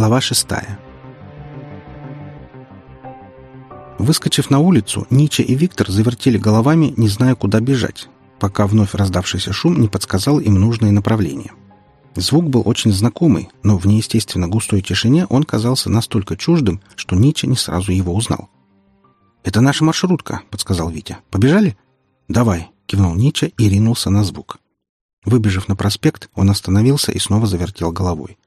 Глава шестая Выскочив на улицу, Нича и Виктор завертели головами, не зная, куда бежать, пока вновь раздавшийся шум не подсказал им нужное направление. Звук был очень знакомый, но в неестественно густой тишине он казался настолько чуждым, что Нича не сразу его узнал. «Это наша маршрутка», — подсказал Витя. «Побежали?» «Давай», — кивнул Нича и ринулся на звук. Выбежав на проспект, он остановился и снова завертел головой.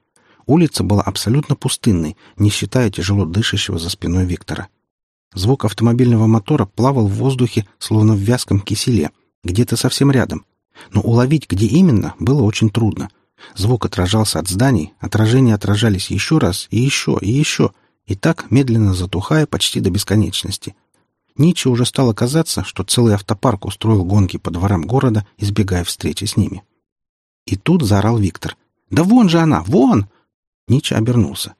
Улица была абсолютно пустынной, не считая тяжело дышащего за спиной Виктора. Звук автомобильного мотора плавал в воздухе, словно в вязком киселе, где-то совсем рядом. Но уловить, где именно, было очень трудно. Звук отражался от зданий, отражения отражались еще раз и еще и еще, и так, медленно затухая почти до бесконечности. Ниче уже стало казаться, что целый автопарк устроил гонки по дворам города, избегая встречи с ними. И тут заорал Виктор. «Да вон же она! Вон!» Ниче обернулся.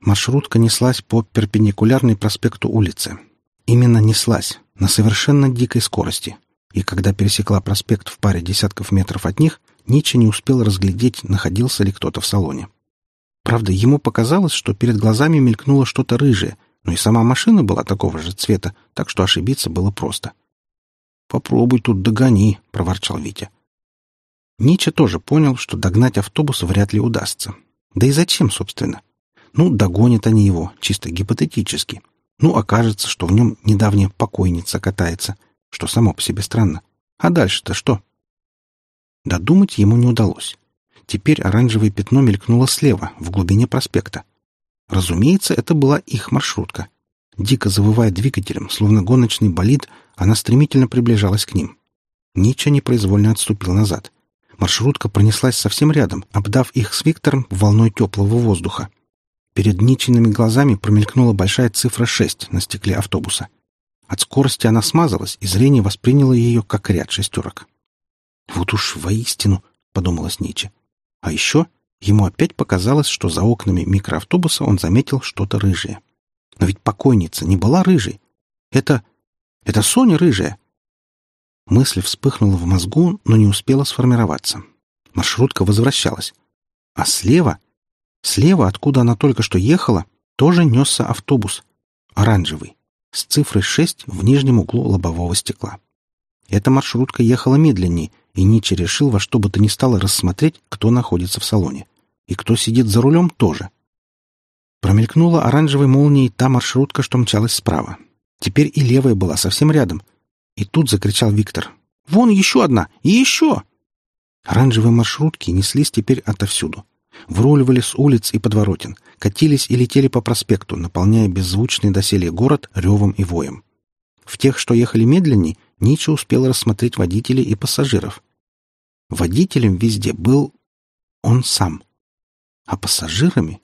Маршрутка неслась по перпендикулярной проспекту улицы. Именно неслась, на совершенно дикой скорости. И когда пересекла проспект в паре десятков метров от них, Ниче не успел разглядеть, находился ли кто-то в салоне. Правда, ему показалось, что перед глазами мелькнуло что-то рыжее, но и сама машина была такого же цвета, так что ошибиться было просто. «Попробуй тут догони», — проворчал Витя. Ниче тоже понял, что догнать автобус вряд ли удастся. Да и зачем, собственно? Ну, догонят они его, чисто гипотетически. Ну, окажется, что в нем недавняя покойница катается, что само по себе странно. А дальше-то что? Додумать ему не удалось. Теперь оранжевое пятно мелькнуло слева, в глубине проспекта. Разумеется, это была их маршрутка. Дико завывая двигателем, словно гоночный болид, она стремительно приближалась к ним. Нича непроизвольно отступил назад. Маршрутка пронеслась совсем рядом, обдав их с Виктором волной теплого воздуха. Перед Ничиными глазами промелькнула большая цифра 6 на стекле автобуса. От скорости она смазалась, и зрение восприняло ее как ряд шестерок. «Вот уж воистину», — подумалось Ниче. А еще ему опять показалось, что за окнами микроавтобуса он заметил что-то рыжее. Но ведь покойница не была рыжей. Это... это Соня рыжая. Мысль вспыхнула в мозгу, но не успела сформироваться. Маршрутка возвращалась. А слева Слева, откуда она только что ехала, тоже несся автобус. Оранжевый. С цифрой 6 в нижнем углу лобового стекла. Эта маршрутка ехала медленнее, и Ничи решил во что бы то ни стало рассмотреть, кто находится в салоне. И кто сидит за рулем тоже. Промелькнула оранжевой молнией та маршрутка, что мчалась справа. Теперь и левая была совсем рядом. И тут закричал Виктор. «Вон еще одна! И еще!» Оранжевые маршрутки неслись теперь отовсюду. Вруливали с улиц и подворотен, катились и летели по проспекту, наполняя беззвучный доселе город ревом и воем. В тех, что ехали медленней, Ниче успел рассмотреть водителей и пассажиров. Водителем везде был он сам. А пассажирами?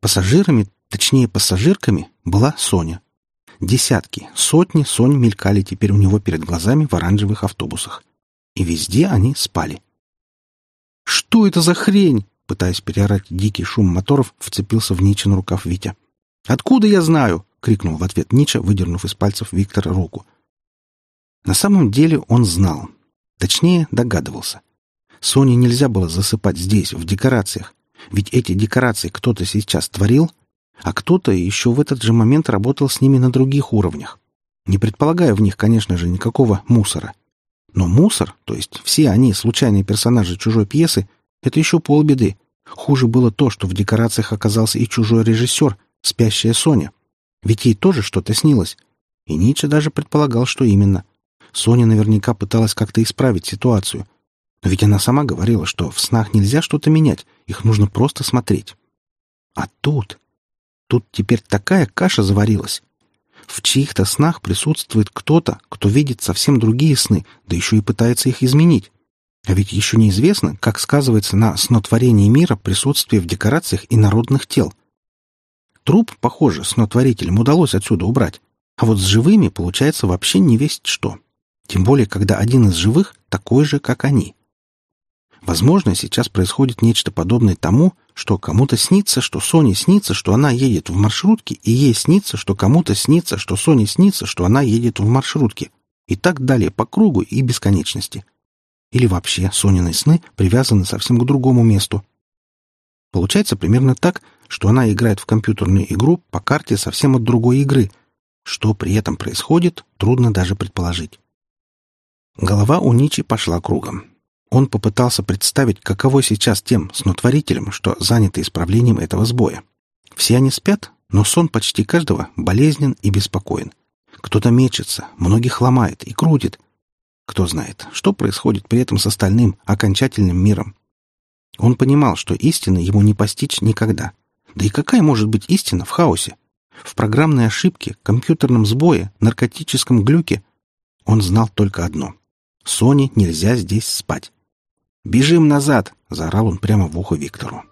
Пассажирами, точнее пассажирками, была Соня. Десятки, сотни Сонь мелькали теперь у него перед глазами в оранжевых автобусах. И везде они спали. «Что это за хрень?» пытаясь переорать дикий шум моторов, вцепился в Ничин рукав Витя. «Откуда я знаю?» — крикнул в ответ Нича, выдернув из пальцев Виктора руку. На самом деле он знал. Точнее, догадывался. Соне нельзя было засыпать здесь, в декорациях. Ведь эти декорации кто-то сейчас творил, а кто-то еще в этот же момент работал с ними на других уровнях. Не предполагая в них, конечно же, никакого мусора. Но мусор, то есть все они, случайные персонажи чужой пьесы, это еще полбеды. Хуже было то, что в декорациях оказался и чужой режиссер, спящая Соня. Ведь ей тоже что-то снилось. И Ницше даже предполагал, что именно. Соня наверняка пыталась как-то исправить ситуацию. Но ведь она сама говорила, что в снах нельзя что-то менять, их нужно просто смотреть. А тут... Тут теперь такая каша заварилась. В чьих-то снах присутствует кто-то, кто видит совсем другие сны, да еще и пытается их изменить. А ведь еще неизвестно, как сказывается на снотворении мира присутствие в декорациях инородных тел. Труп, похоже, снотворителям удалось отсюда убрать. А вот с живыми получается вообще не весть что. Тем более, когда один из живых такой же, как они. Возможно, сейчас происходит нечто подобное тому, что кому-то снится, что Соне снится, что она едет в маршрутке, и ей снится, что кому-то снится, что Соне снится, что она едет в маршрутке. И так далее по кругу и бесконечности. Или вообще Сонины сны привязаны совсем к другому месту. Получается примерно так, что она играет в компьютерную игру по карте совсем от другой игры. Что при этом происходит, трудно даже предположить. Голова у Ничи пошла кругом. Он попытался представить, каково сейчас тем снотворителям, что заняты исправлением этого сбоя. Все они спят, но сон почти каждого болезнен и беспокоен. Кто-то мечется, многих ломает и крутит. Кто знает, что происходит при этом с остальным, окончательным миром. Он понимал, что истины ему не постичь никогда. Да и какая может быть истина в хаосе? В программной ошибке, компьютерном сбое, наркотическом глюке он знал только одно. Соне нельзя здесь спать. «Бежим назад!» — заорал он прямо в ухо Виктору.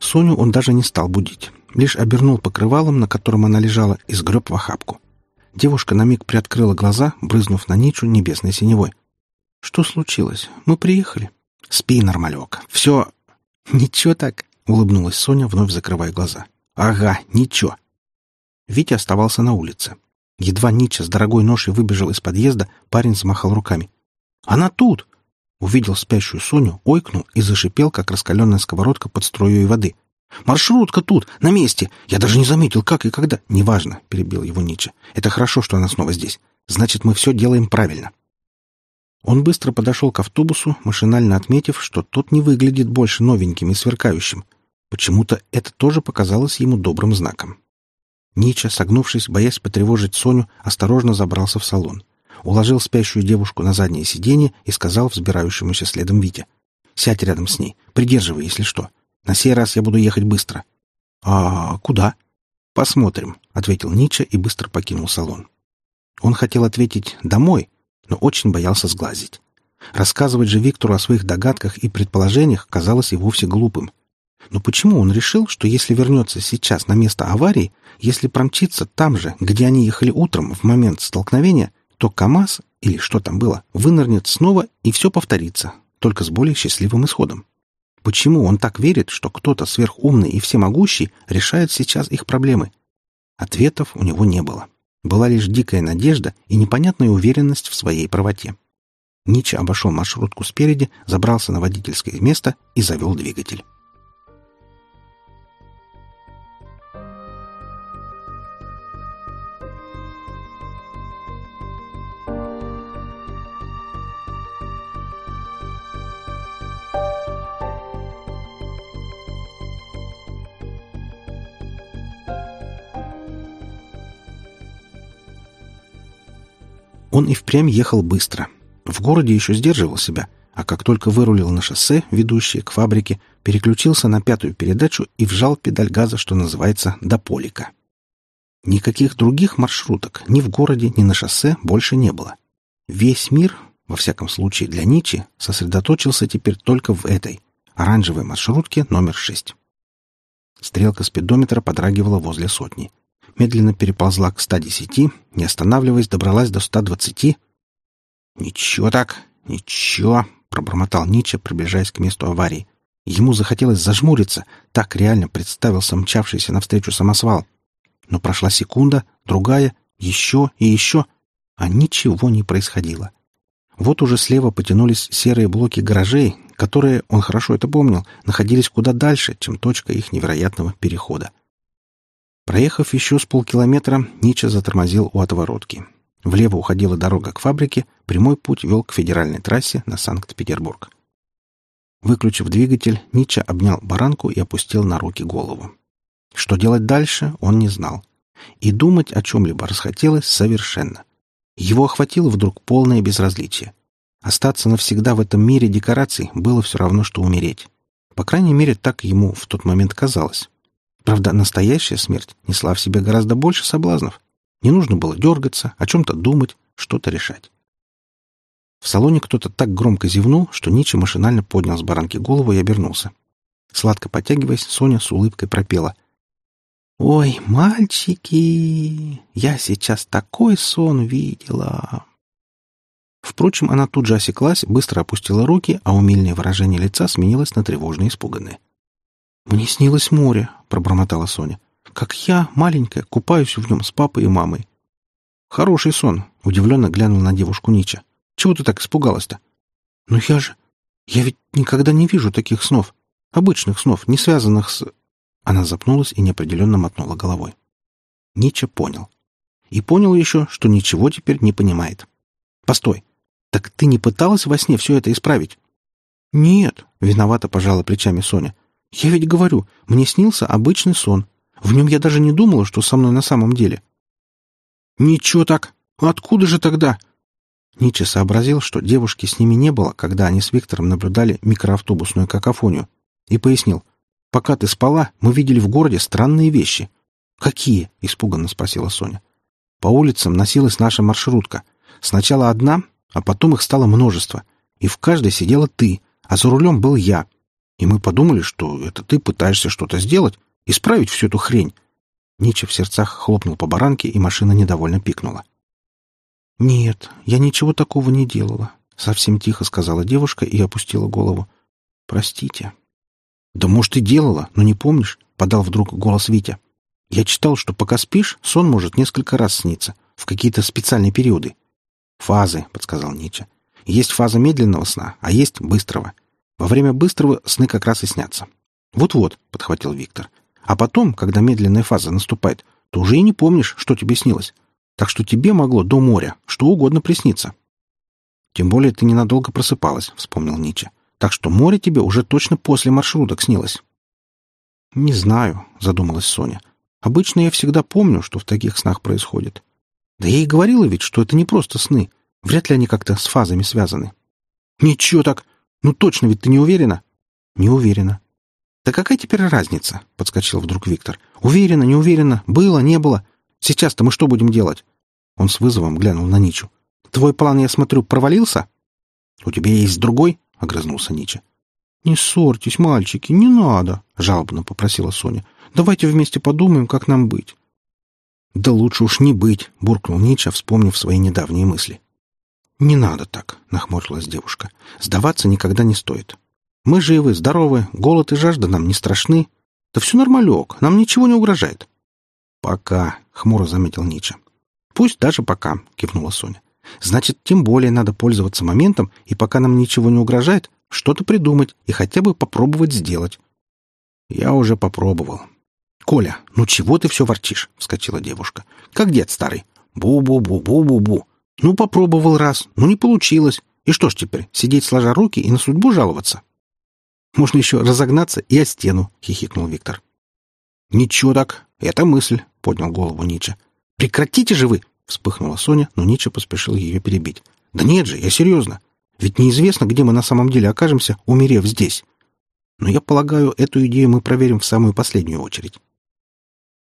Соню он даже не стал будить. Лишь обернул покрывалом, на котором она лежала, и сгреб в охапку. Девушка на миг приоткрыла глаза, брызнув на Ничу небесной синевой. «Что случилось? Мы приехали?» «Спи, нормалек. Все...» «Ничего так», — улыбнулась Соня, вновь закрывая глаза. «Ага, ничего». Витя оставался на улице. Едва Нича с дорогой ношей выбежал из подъезда, парень замахал руками. «Она тут! Увидел спящую Соню, ойкнул и зашипел, как раскаленная сковородка под струей воды. «Маршрутка тут, на месте! Я даже не заметил, как и когда!» «Неважно», — перебил его Нича. «Это хорошо, что она снова здесь. Значит, мы все делаем правильно». Он быстро подошел к автобусу, машинально отметив, что тот не выглядит больше новеньким и сверкающим. Почему-то это тоже показалось ему добрым знаком. Нича, согнувшись, боясь потревожить Соню, осторожно забрался в салон уложил спящую девушку на заднее сиденье и сказал взбирающемуся следом Вите. «Сядь рядом с ней, придерживай, если что. На сей раз я буду ехать быстро». «А куда?» «Посмотрим», — ответил Нича и быстро покинул салон. Он хотел ответить «домой», но очень боялся сглазить. Рассказывать же Виктору о своих догадках и предположениях казалось и вовсе глупым. Но почему он решил, что если вернется сейчас на место аварии, если промчится там же, где они ехали утром в момент столкновения, то КАМАЗ, или что там было, вынырнет снова, и все повторится, только с более счастливым исходом. Почему он так верит, что кто-то сверхумный и всемогущий решает сейчас их проблемы? Ответов у него не было. Была лишь дикая надежда и непонятная уверенность в своей правоте. Нича обошел маршрутку спереди, забрался на водительское место и завел двигатель. Он и впрямь ехал быстро. В городе еще сдерживал себя, а как только вырулил на шоссе, ведущее к фабрике, переключился на пятую передачу и вжал педаль газа, что называется, до полика. Никаких других маршруток ни в городе, ни на шоссе больше не было. Весь мир, во всяком случае для Ничи, сосредоточился теперь только в этой, оранжевой маршрутке номер шесть. Стрелка спидометра подрагивала возле сотни медленно переползла к 110, не останавливаясь, добралась до 120. «Ничего так, ничего», — пробормотал Нича, приближаясь к месту аварии. Ему захотелось зажмуриться, так реально представился мчавшийся навстречу самосвал. Но прошла секунда, другая, еще и еще, а ничего не происходило. Вот уже слева потянулись серые блоки гаражей, которые, он хорошо это помнил, находились куда дальше, чем точка их невероятного перехода. Проехав еще с полкилометра, Нича затормозил у отворотки. Влево уходила дорога к фабрике, прямой путь вел к федеральной трассе на Санкт-Петербург. Выключив двигатель, Нича обнял баранку и опустил на руки голову. Что делать дальше, он не знал. И думать о чем-либо расхотелось совершенно. Его охватило вдруг полное безразличие. Остаться навсегда в этом мире декораций было все равно, что умереть. По крайней мере, так ему в тот момент казалось. Правда, настоящая смерть несла в себе гораздо больше соблазнов. Не нужно было дергаться, о чем-то думать, что-то решать. В салоне кто-то так громко зевнул, что Ничи машинально поднял с баранки голову и обернулся. Сладко потягиваясь, Соня с улыбкой пропела. «Ой, мальчики, я сейчас такой сон видела!» Впрочем, она тут же осеклась, быстро опустила руки, а умильное выражение лица сменилось на тревожно испуганное. «Мне снилось море», — пробормотала Соня. «Как я, маленькая, купаюсь в нем с папой и мамой». «Хороший сон», — удивленно глянул на девушку Нича. «Чего ты так испугалась-то?» «Ну я же... Я ведь никогда не вижу таких снов. Обычных снов, не связанных с...» Она запнулась и неопределенно мотнула головой. Нича понял. И понял еще, что ничего теперь не понимает. «Постой! Так ты не пыталась во сне все это исправить?» «Нет», — виновато пожала плечами Соня. «Я ведь говорю, мне снился обычный сон. В нем я даже не думала, что со мной на самом деле». «Ничего так! Откуда же тогда?» Нича сообразил, что девушки с ними не было, когда они с Виктором наблюдали микроавтобусную какофонию, и пояснил. «Пока ты спала, мы видели в городе странные вещи». «Какие?» — испуганно спросила Соня. «По улицам носилась наша маршрутка. Сначала одна, а потом их стало множество. И в каждой сидела ты, а за рулем был я. И мы подумали, что это ты пытаешься что-то сделать, исправить всю эту хрень. Нича в сердцах хлопнул по баранке, и машина недовольно пикнула. «Нет, я ничего такого не делала», — совсем тихо сказала девушка и опустила голову. «Простите». «Да, может, и делала, но не помнишь?» — подал вдруг голос Витя. «Я читал, что пока спишь, сон может несколько раз сниться, в какие-то специальные периоды. «Фазы», — подсказал Ницше. «Есть фаза медленного сна, а есть быстрого. Во время быстрого сны как раз и снятся». «Вот-вот», — подхватил Виктор. «А потом, когда медленная фаза наступает, то уже и не помнишь, что тебе снилось. Так что тебе могло до моря что угодно присниться». «Тем более ты ненадолго просыпалась», — вспомнил Ницше. «Так что море тебе уже точно после маршруток снилось». «Не знаю», — задумалась Соня. «Обычно я всегда помню, что в таких снах происходит. Да я и говорила ведь, что это не просто сны. Вряд ли они как-то с фазами связаны. Ничего так. Ну точно ведь ты не уверена? Не уверена. Да какая теперь разница? Подскочил вдруг Виктор. Уверена, не уверена, было, не было. Сейчас-то мы что будем делать? Он с вызовом глянул на Ничу. Твой план, я смотрю, провалился? У тебя есть другой? Огрызнулся Нича. «Не ссорьтесь, мальчики, не надо!» — жалобно попросила Соня. «Давайте вместе подумаем, как нам быть. «Да лучше уж не быть», — буркнул Нича, вспомнив свои недавние мысли. «Не надо так», — нахмурилась девушка. «Сдаваться никогда не стоит. Мы живы, здоровы, голод и жажда нам не страшны. Да все нормалек, нам ничего не угрожает». «Пока», — хмуро заметил Нича. «Пусть даже пока», — кивнула Соня. «Значит, тем более надо пользоваться моментом, и пока нам ничего не угрожает, что-то придумать и хотя бы попробовать сделать». «Я уже попробовал. «Коля, ну чего ты все ворчишь?» — вскочила девушка. «Как дед старый. Бу-бу-бу-бу-бу-бу. Ну, попробовал раз, ну не получилось. И что ж теперь, сидеть сложа руки и на судьбу жаловаться?» «Можно еще разогнаться и о стену», — хихикнул Виктор. «Ничего так, это мысль», — поднял голову Нича. «Прекратите же вы!» — вспыхнула Соня, но Нича поспешил ее перебить. «Да нет же, я серьезно. Ведь неизвестно, где мы на самом деле окажемся, умерев здесь. Но я полагаю, эту идею мы проверим в самую последнюю очередь.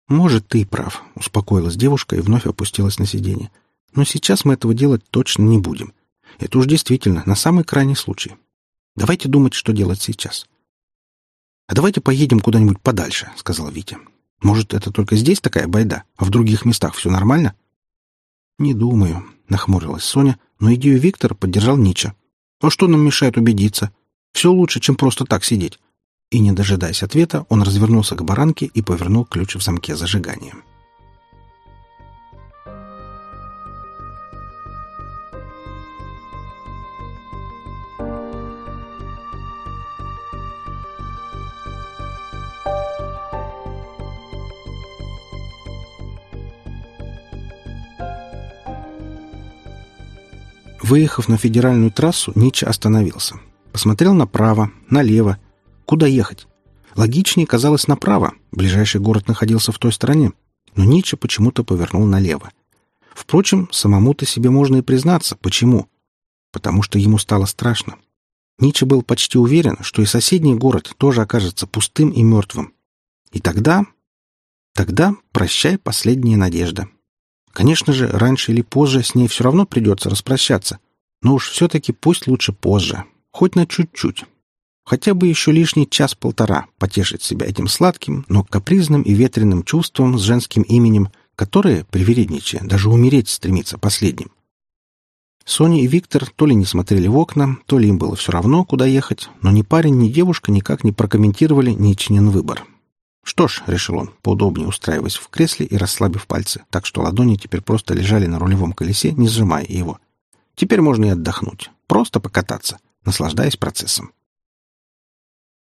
«Может, ты и прав», — успокоилась девушка и вновь опустилась на сиденье. «Но сейчас мы этого делать точно не будем. Это уж действительно на самый крайний случай. Давайте думать, что делать сейчас». «А давайте поедем куда-нибудь подальше», — сказал Витя. «Может, это только здесь такая байда, а в других местах все нормально?» «Не думаю», — нахмурилась Соня, но идею Виктора поддержал Нича. «А что нам мешает убедиться? Все лучше, чем просто так сидеть. И, не дожидаясь ответа, он развернулся к баранке и повернул ключ в замке зажигания. Выехав на федеральную трассу, Нича остановился. Посмотрел направо, налево Куда ехать? Логичнее казалось направо. Ближайший город находился в той стороне. Но Ницше почему-то повернул налево. Впрочем, самому-то себе можно и признаться. Почему? Потому что ему стало страшно. Ницше был почти уверен, что и соседний город тоже окажется пустым и мертвым. И тогда... Тогда прощай последняя надежда. Конечно же, раньше или позже с ней все равно придется распрощаться. Но уж все-таки пусть лучше позже. Хоть на чуть-чуть. Хотя бы еще лишний час-полтора потешить себя этим сладким, но капризным и ветреным чувством с женским именем, которое, привередничая, даже умереть стремится последним. Соня и Виктор то ли не смотрели в окна, то ли им было все равно, куда ехать, но ни парень, ни девушка никак не прокомментировали Ничинин выбор. «Что ж», — решил он, поудобнее устраиваясь в кресле и расслабив пальцы, так что ладони теперь просто лежали на рулевом колесе, не сжимая его. «Теперь можно и отдохнуть, просто покататься, наслаждаясь процессом».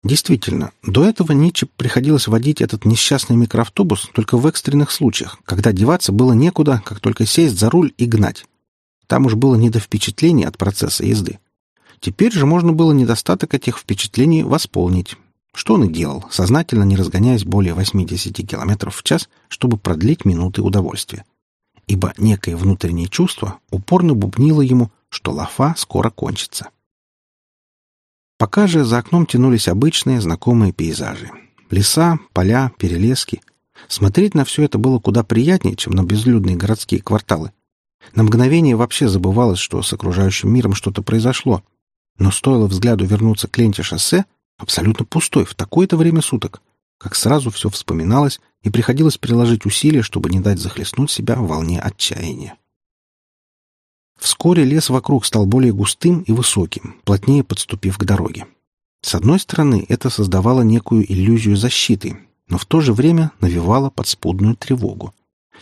Действительно, до этого Ницше приходилось водить этот несчастный микроавтобус только в экстренных случаях, когда деваться было некуда, как только сесть за руль и гнать. Там уж было не до впечатлений от процесса езды. Теперь же можно было недостаток этих впечатлений восполнить, что он и делал, сознательно не разгоняясь более 80 км в час, чтобы продлить минуты удовольствия. Ибо некое внутреннее чувство упорно бубнило ему, что лафа скоро кончится. Пока же за окном тянулись обычные знакомые пейзажи. Леса, поля, перелески. Смотреть на все это было куда приятнее, чем на безлюдные городские кварталы. На мгновение вообще забывалось, что с окружающим миром что-то произошло. Но стоило взгляду вернуться к ленте шоссе, абсолютно пустой в такое-то время суток, как сразу все вспоминалось и приходилось приложить усилия, чтобы не дать захлестнуть себя в волне отчаяния. Вскоре лес вокруг стал более густым и высоким, плотнее подступив к дороге. С одной стороны, это создавало некую иллюзию защиты, но в то же время навевало подспудную тревогу.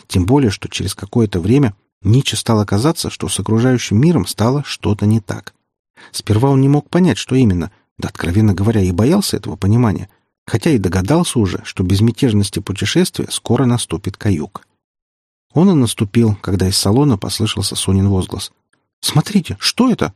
Тем более, что через какое-то время Ниче стало казаться, что с окружающим миром стало что-то не так. Сперва он не мог понять, что именно — да, откровенно говоря, и боялся этого понимания, хотя и догадался уже, что безмятежности путешествия скоро наступит каюк. Он и наступил, когда из салона послышался Сонин возглас. «Смотрите, что это?»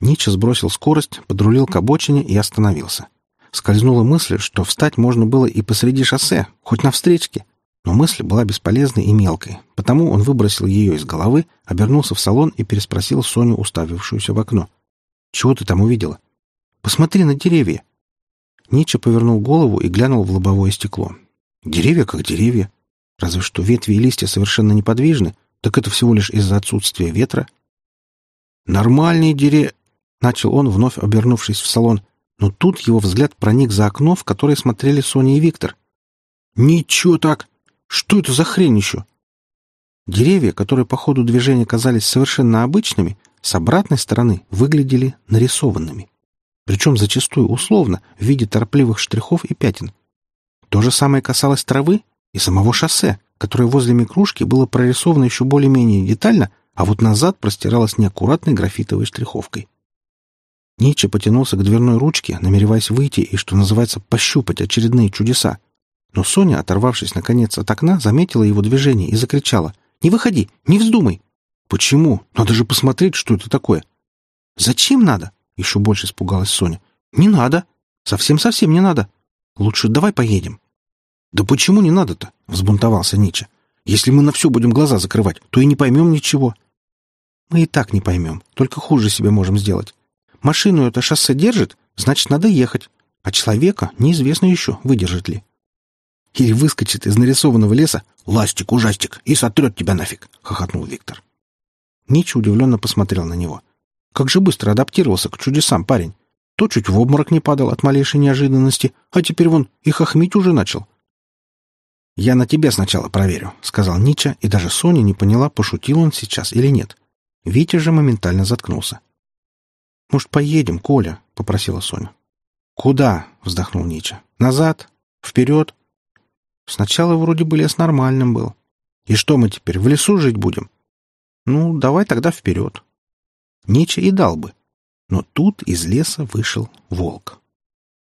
Нича сбросил скорость, подрулил к обочине и остановился. Скользнула мысль, что встать можно было и посреди шоссе, хоть на встречке. Но мысль была бесполезной и мелкой, потому он выбросил ее из головы, обернулся в салон и переспросил Соню, уставившуюся в окно. «Чего ты там увидела?» Посмотри на деревья!» Ницше повернул голову и глянул в лобовое стекло. «Деревья как деревья. Разве что ветви и листья совершенно неподвижны, так это всего лишь из-за отсутствия ветра». «Нормальные деревья!» — начал он, вновь обернувшись в салон, но тут его взгляд проник за окно, в которое смотрели Соня и Виктор. «Ничего так! Что это за хрень еще?» Деревья, которые по ходу движения казались совершенно обычными, с обратной стороны выглядели нарисованными причем зачастую условно, в виде торопливых штрихов и пятен. То же самое касалось травы и самого шоссе, которое возле микрушки было прорисовано еще более-менее детально, а вот назад простиралось неаккуратной графитовой штриховкой. Ниче потянулся к дверной ручке, намереваясь выйти и, что называется, пощупать очередные чудеса. Но Соня, оторвавшись наконец от окна, заметила его движение и закричала. «Не выходи! Не вздумай!» «Почему? Надо же посмотреть, что это такое!» «Зачем надо? Еще больше испугалась Соня. «Не надо. Совсем-совсем не надо. Лучше давай поедем». «Да почему не надо-то?» — взбунтовался Нича. «Если мы на все будем глаза закрывать, то и не поймем ничего». «Мы и так не поймем, только хуже себе можем сделать. Машину это шоссе держит, значит, надо ехать, а человека неизвестно еще, выдержит ли». «Или выскочит из нарисованного леса ластик-ужастик и сотрет тебя нафиг», — хохотнул Виктор. Нича удивленно посмотрел на него — как же быстро адаптировался к чудесам парень. То чуть в обморок не падал от малейшей неожиданности, а теперь вон и хохмить уже начал. «Я на тебе сначала проверю», — сказал Нича, и даже Соня не поняла, пошутил он сейчас или нет. Витя же моментально заткнулся. «Может, поедем, Коля?» — попросила Соня. «Куда?» — вздохнул Нича. «Назад? Вперед?» «Сначала вроде бы лес нормальным был. И что мы теперь, в лесу жить будем?» «Ну, давай тогда вперед. Ниче и дал бы. Но тут из леса вышел волк.